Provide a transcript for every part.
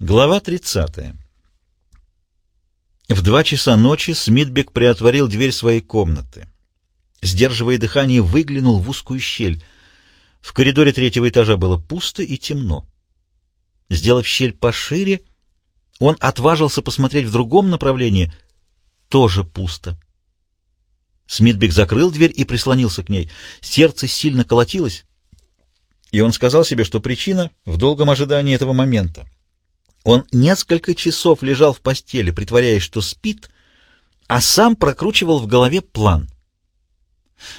Глава 30. В два часа ночи Смитбек приотворил дверь своей комнаты. Сдерживая дыхание, выглянул в узкую щель. В коридоре третьего этажа было пусто и темно. Сделав щель пошире, он отважился посмотреть в другом направлении. Тоже пусто. Смитбек закрыл дверь и прислонился к ней. Сердце сильно колотилось, и он сказал себе, что причина в долгом ожидании этого момента. Он несколько часов лежал в постели, притворяясь, что спит, а сам прокручивал в голове план.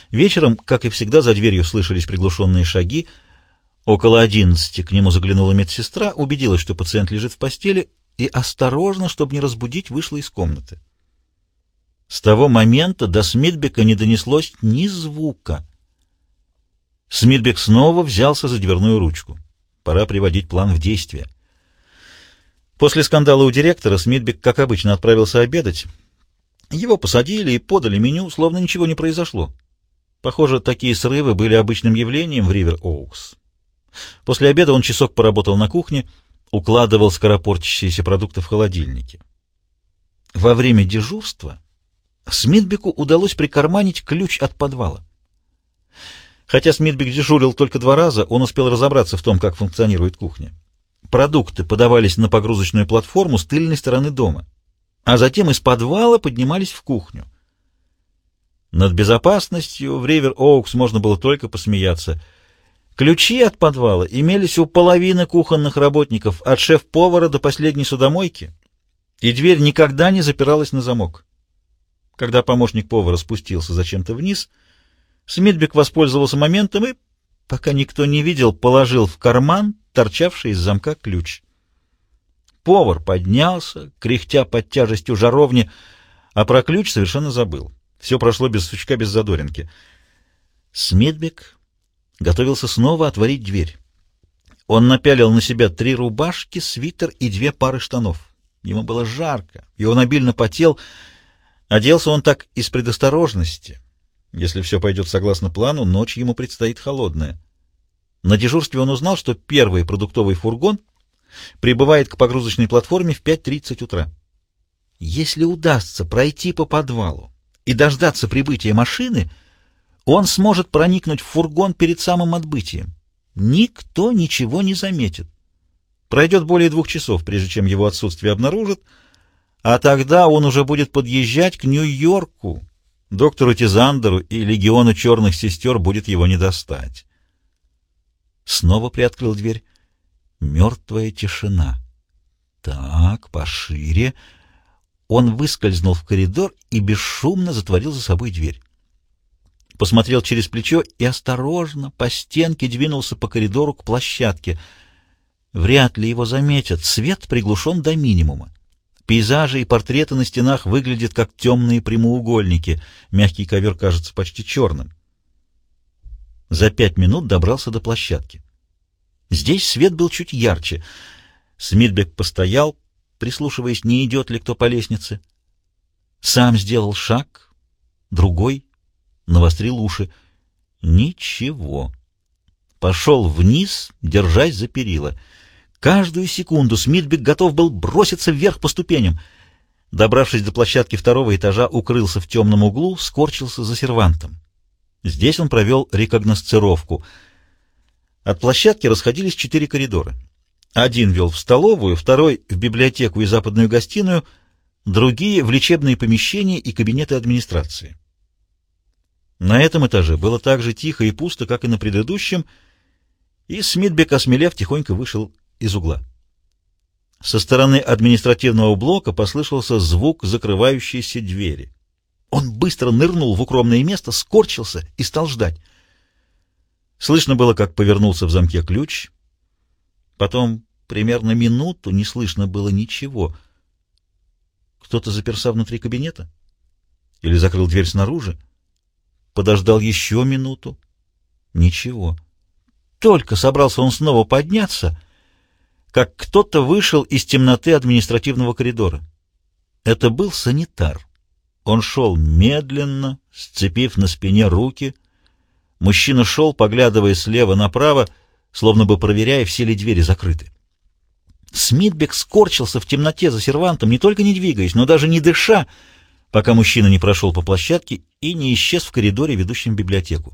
Вечером, как и всегда, за дверью слышались приглушенные шаги. Около одиннадцати к нему заглянула медсестра, убедилась, что пациент лежит в постели, и осторожно, чтобы не разбудить, вышла из комнаты. С того момента до Смитбека не донеслось ни звука. Смитбек снова взялся за дверную ручку. Пора приводить план в действие. После скандала у директора Смитбек, как обычно, отправился обедать. Его посадили и подали меню, словно ничего не произошло. Похоже, такие срывы были обычным явлением в Ривер-Оукс. После обеда он часок поработал на кухне, укладывал скоропортящиеся продукты в холодильнике. Во время дежурства Смитбеку удалось прикарманить ключ от подвала. Хотя Смитбек дежурил только два раза, он успел разобраться в том, как функционирует кухня. Продукты подавались на погрузочную платформу с тыльной стороны дома, а затем из подвала поднимались в кухню. Над безопасностью в Ривер-Оукс можно было только посмеяться. Ключи от подвала имелись у половины кухонных работников, от шеф-повара до последней судомойки, и дверь никогда не запиралась на замок. Когда помощник повара спустился зачем-то вниз, Смитбек воспользовался моментом и, пока никто не видел, положил в карман торчавший из замка ключ. Повар поднялся, кряхтя под тяжестью жаровни, а про ключ совершенно забыл. Все прошло без сучка, без задоринки. Смитбек готовился снова отворить дверь. Он напялил на себя три рубашки, свитер и две пары штанов. Ему было жарко, и он обильно потел. Оделся он так из предосторожности. Если все пойдет согласно плану, ночь ему предстоит холодная. На дежурстве он узнал, что первый продуктовый фургон прибывает к погрузочной платформе в 5.30 утра. Если удастся пройти по подвалу и дождаться прибытия машины, он сможет проникнуть в фургон перед самым отбытием. Никто ничего не заметит. Пройдет более двух часов, прежде чем его отсутствие обнаружат, а тогда он уже будет подъезжать к Нью-Йорку. Доктору Тизандеру и легиону черных сестер будет его не достать. Снова приоткрыл дверь. Мертвая тишина. Так, пошире. Он выскользнул в коридор и бесшумно затворил за собой дверь. Посмотрел через плечо и осторожно по стенке двинулся по коридору к площадке. Вряд ли его заметят. Свет приглушен до минимума. Пейзажи и портреты на стенах выглядят как темные прямоугольники. Мягкий ковер кажется почти черным. За пять минут добрался до площадки. Здесь свет был чуть ярче. Смитбек постоял, прислушиваясь, не идет ли кто по лестнице. Сам сделал шаг, другой, навострил уши. Ничего. Пошел вниз, держась за перила. Каждую секунду Смитбек готов был броситься вверх по ступеням. Добравшись до площадки второго этажа, укрылся в темном углу, скорчился за сервантом. Здесь он провел рекогносцировку. От площадки расходились четыре коридора. Один вел в столовую, второй — в библиотеку и западную гостиную, другие — в лечебные помещения и кабинеты администрации. На этом этаже было так же тихо и пусто, как и на предыдущем, и Смитбек, осмелев, тихонько вышел из угла. Со стороны административного блока послышался звук закрывающейся двери. Он быстро нырнул в укромное место, скорчился и стал ждать. Слышно было, как повернулся в замке ключ. Потом примерно минуту не слышно было ничего. Кто-то заперся внутри кабинета? Или закрыл дверь снаружи? Подождал еще минуту. Ничего. Только собрался он снова подняться, как кто-то вышел из темноты административного коридора. Это был санитар. Он шел медленно, сцепив на спине руки. Мужчина шел, поглядывая слева направо, словно бы проверяя, все ли двери закрыты. Смитбек скорчился в темноте за сервантом, не только не двигаясь, но даже не дыша, пока мужчина не прошел по площадке и не исчез в коридоре, ведущем в библиотеку.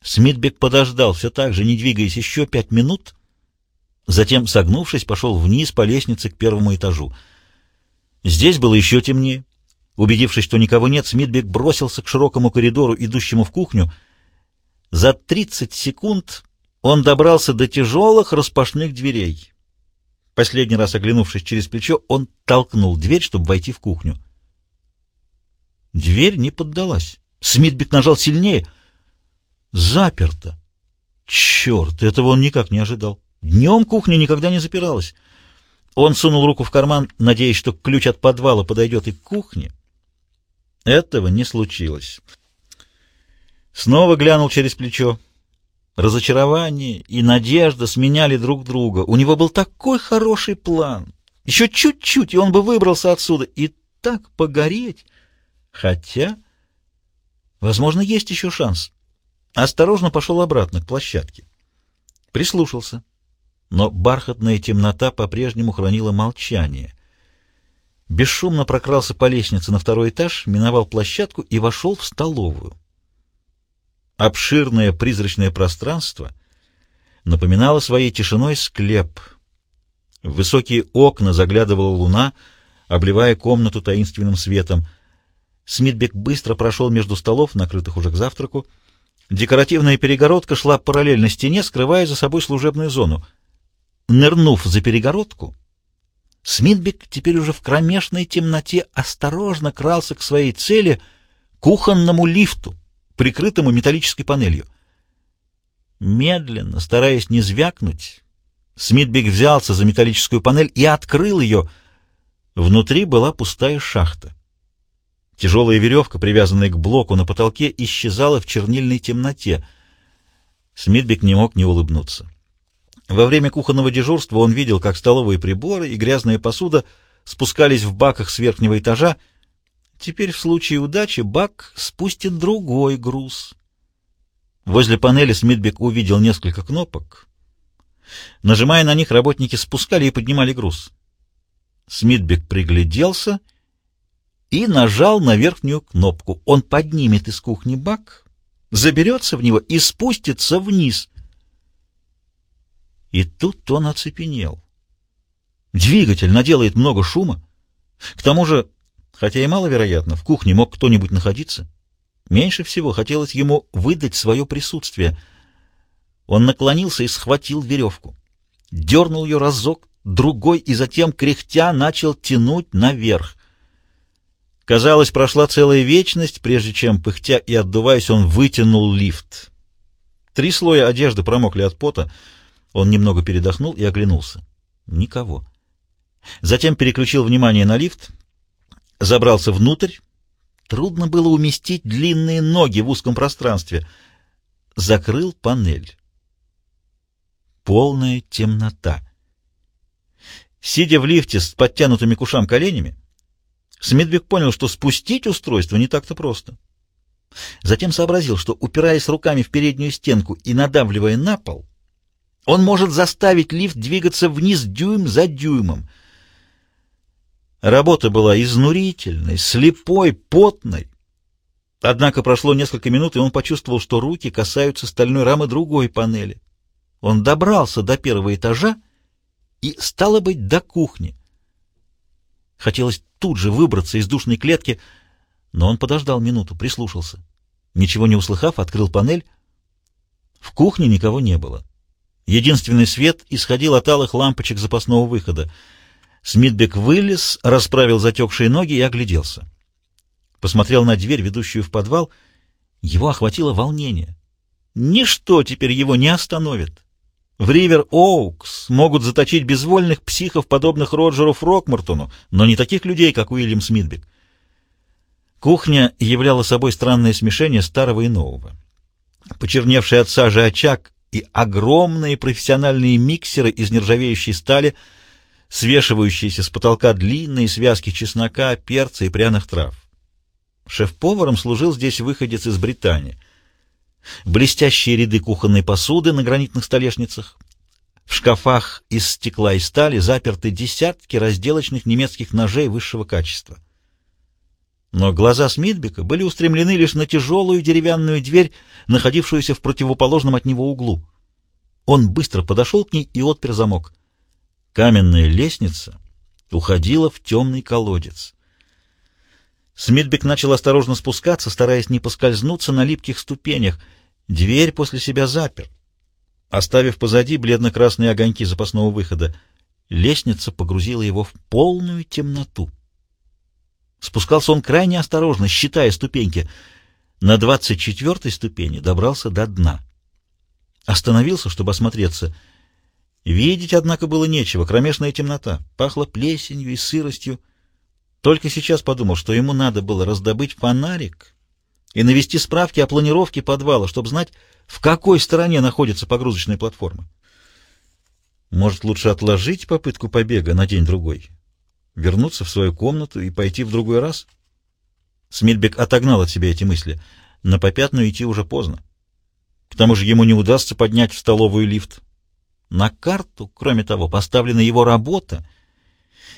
Смитбек подождал, все так же, не двигаясь еще пять минут, затем, согнувшись, пошел вниз по лестнице к первому этажу. Здесь было еще темнее. Убедившись, что никого нет, Смитбек бросился к широкому коридору, идущему в кухню. За тридцать секунд он добрался до тяжелых распашных дверей. Последний раз оглянувшись через плечо, он толкнул дверь, чтобы войти в кухню. Дверь не поддалась. Смитбек нажал сильнее. Заперто. Черт, этого он никак не ожидал. Днем кухня никогда не запиралась. Он сунул руку в карман, надеясь, что ключ от подвала подойдет и к кухне. Этого не случилось. Снова глянул через плечо. Разочарование и надежда сменяли друг друга. У него был такой хороший план. Еще чуть-чуть, и он бы выбрался отсюда. И так погореть. Хотя, возможно, есть еще шанс. Осторожно пошел обратно к площадке. Прислушался. Но бархатная темнота по-прежнему хранила молчание. Бесшумно прокрался по лестнице на второй этаж, миновал площадку и вошел в столовую. Обширное призрачное пространство напоминало своей тишиной склеп. В высокие окна заглядывала луна, обливая комнату таинственным светом. Смитбек быстро прошел между столов, накрытых уже к завтраку. Декоративная перегородка шла параллельно стене, скрывая за собой служебную зону. Нырнув за перегородку, Смитбек теперь уже в кромешной темноте осторожно крался к своей цели — кухонному лифту прикрытому металлической панелью. Медленно, стараясь не звякнуть, Смитбек взялся за металлическую панель и открыл ее. Внутри была пустая шахта. Тяжелая веревка, привязанная к блоку на потолке, исчезала в чернильной темноте. Смитбек не мог не улыбнуться. Во время кухонного дежурства он видел, как столовые приборы и грязная посуда спускались в баках с верхнего этажа, Теперь в случае удачи Бак спустит другой груз. Возле панели Смитбек увидел несколько кнопок. Нажимая на них, работники спускали и поднимали груз. Смитбек пригляделся и нажал на верхнюю кнопку. Он поднимет из кухни бак, заберется в него и спустится вниз. И тут он оцепенел. Двигатель наделает много шума. К тому же Хотя и маловероятно, в кухне мог кто-нибудь находиться. Меньше всего хотелось ему выдать свое присутствие. Он наклонился и схватил веревку. Дернул ее разок, другой, и затем, кряхтя, начал тянуть наверх. Казалось, прошла целая вечность, прежде чем, пыхтя и отдуваясь, он вытянул лифт. Три слоя одежды промокли от пота. Он немного передохнул и оглянулся. Никого. Затем переключил внимание на лифт — забрался внутрь. Трудно было уместить длинные ноги в узком пространстве. Закрыл панель. Полная темнота. Сидя в лифте с подтянутыми к ушам коленями, Смитбек понял, что спустить устройство не так-то просто. Затем сообразил, что, упираясь руками в переднюю стенку и надавливая на пол, он может заставить лифт двигаться вниз дюйм за дюймом — Работа была изнурительной, слепой, потной. Однако прошло несколько минут, и он почувствовал, что руки касаются стальной рамы другой панели. Он добрался до первого этажа и, стало быть, до кухни. Хотелось тут же выбраться из душной клетки, но он подождал минуту, прислушался. Ничего не услыхав, открыл панель. В кухне никого не было. Единственный свет исходил от алых лампочек запасного выхода — Смитбек вылез, расправил затекшие ноги и огляделся. Посмотрел на дверь, ведущую в подвал. Его охватило волнение. Ничто теперь его не остановит. В Ривер-Оукс могут заточить безвольных психов, подобных Роджеру Фрокмортону, но не таких людей, как Уильям Смитбек. Кухня являла собой странное смешение старого и нового. Почерневший от сажи очаг и огромные профессиональные миксеры из нержавеющей стали — свешивающиеся с потолка длинные связки чеснока, перца и пряных трав. Шеф-поваром служил здесь выходец из Британии. Блестящие ряды кухонной посуды на гранитных столешницах, В шкафах из стекла и стали заперты десятки разделочных немецких ножей высшего качества. Но глаза Смитбека были устремлены лишь на тяжелую деревянную дверь, находившуюся в противоположном от него углу. Он быстро подошел к ней и отпер замок. Каменная лестница уходила в темный колодец. Смитбек начал осторожно спускаться, стараясь не поскользнуться на липких ступенях. Дверь после себя запер, оставив позади бледно-красные огоньки запасного выхода. Лестница погрузила его в полную темноту. Спускался он крайне осторожно, считая ступеньки. На двадцать четвертой ступени добрался до дна. Остановился, чтобы осмотреться. Видеть, однако, было нечего. Кромешная темнота. Пахло плесенью и сыростью. Только сейчас подумал, что ему надо было раздобыть фонарик и навести справки о планировке подвала, чтобы знать, в какой стороне находится погрузочная платформа. Может, лучше отложить попытку побега на день-другой? Вернуться в свою комнату и пойти в другой раз? Смитбек отогнал от себя эти мысли. На попятную идти уже поздно. К тому же ему не удастся поднять в столовую лифт. На карту, кроме того, поставлена его работа,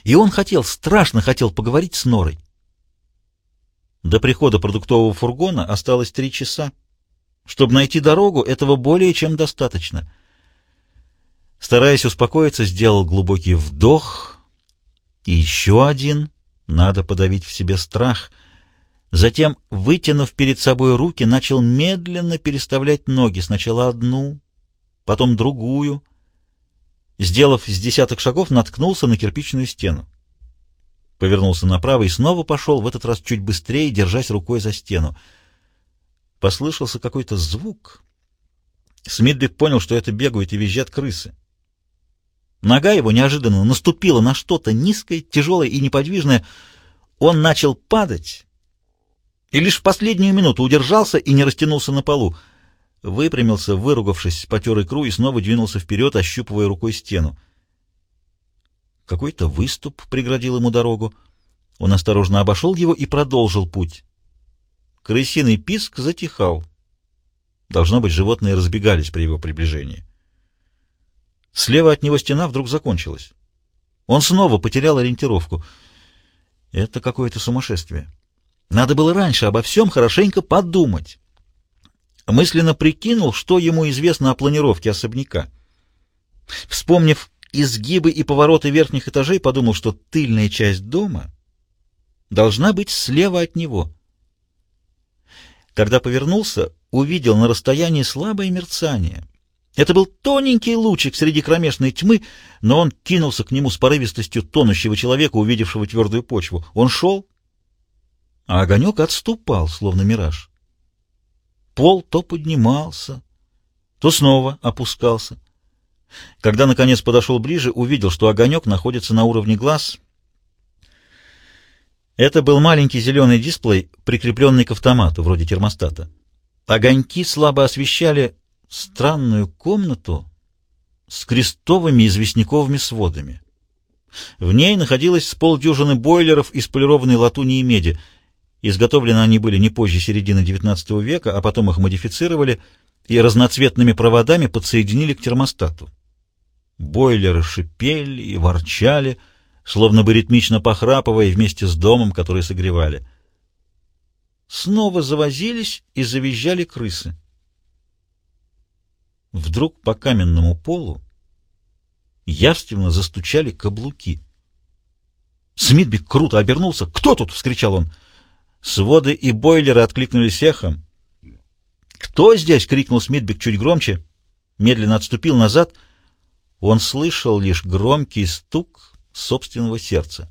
и он хотел, страшно хотел поговорить с Норой. До прихода продуктового фургона осталось три часа. Чтобы найти дорогу, этого более чем достаточно. Стараясь успокоиться, сделал глубокий вдох и еще один. Надо подавить в себе страх. Затем, вытянув перед собой руки, начал медленно переставлять ноги. Сначала одну, потом другую. Сделав с десяток шагов, наткнулся на кирпичную стену. Повернулся направо и снова пошел, в этот раз чуть быстрее, держась рукой за стену. Послышался какой-то звук. Смитбек понял, что это бегают и визжат крысы. Нога его неожиданно наступила на что-то низкое, тяжелое и неподвижное. Он начал падать и лишь в последнюю минуту удержался и не растянулся на полу. Выпрямился, выругавшись, потер икру и снова двинулся вперед, ощупывая рукой стену. Какой-то выступ преградил ему дорогу. Он осторожно обошел его и продолжил путь. Крысиный писк затихал. Должно быть, животные разбегались при его приближении. Слева от него стена вдруг закончилась. Он снова потерял ориентировку. Это какое-то сумасшествие. Надо было раньше обо всем хорошенько подумать. Мысленно прикинул, что ему известно о планировке особняка. Вспомнив изгибы и повороты верхних этажей, подумал, что тыльная часть дома должна быть слева от него. Когда повернулся, увидел на расстоянии слабое мерцание. Это был тоненький лучик среди кромешной тьмы, но он кинулся к нему с порывистостью тонущего человека, увидевшего твердую почву. Он шел, а огонек отступал, словно мираж. Пол то поднимался, то снова опускался. Когда, наконец, подошел ближе, увидел, что огонек находится на уровне глаз. Это был маленький зеленый дисплей, прикрепленный к автомату, вроде термостата. Огоньки слабо освещали странную комнату с крестовыми известняковыми сводами. В ней находилось с полдюжины бойлеров из полированной латуни и меди. Изготовлены они были не позже середины XIX века, а потом их модифицировали и разноцветными проводами подсоединили к термостату. Бойлеры шипели и ворчали, словно бы ритмично похрапывая вместе с домом, который согревали. Снова завозились и завизжали крысы. Вдруг по каменному полу явственно застучали каблуки. Смитбик круто обернулся. «Кто тут?» — вскричал он. Своды и бойлеры откликнулись эхом. «Кто здесь?» — крикнул Смитбик чуть громче. Медленно отступил назад — он слышал лишь громкий стук собственного сердца.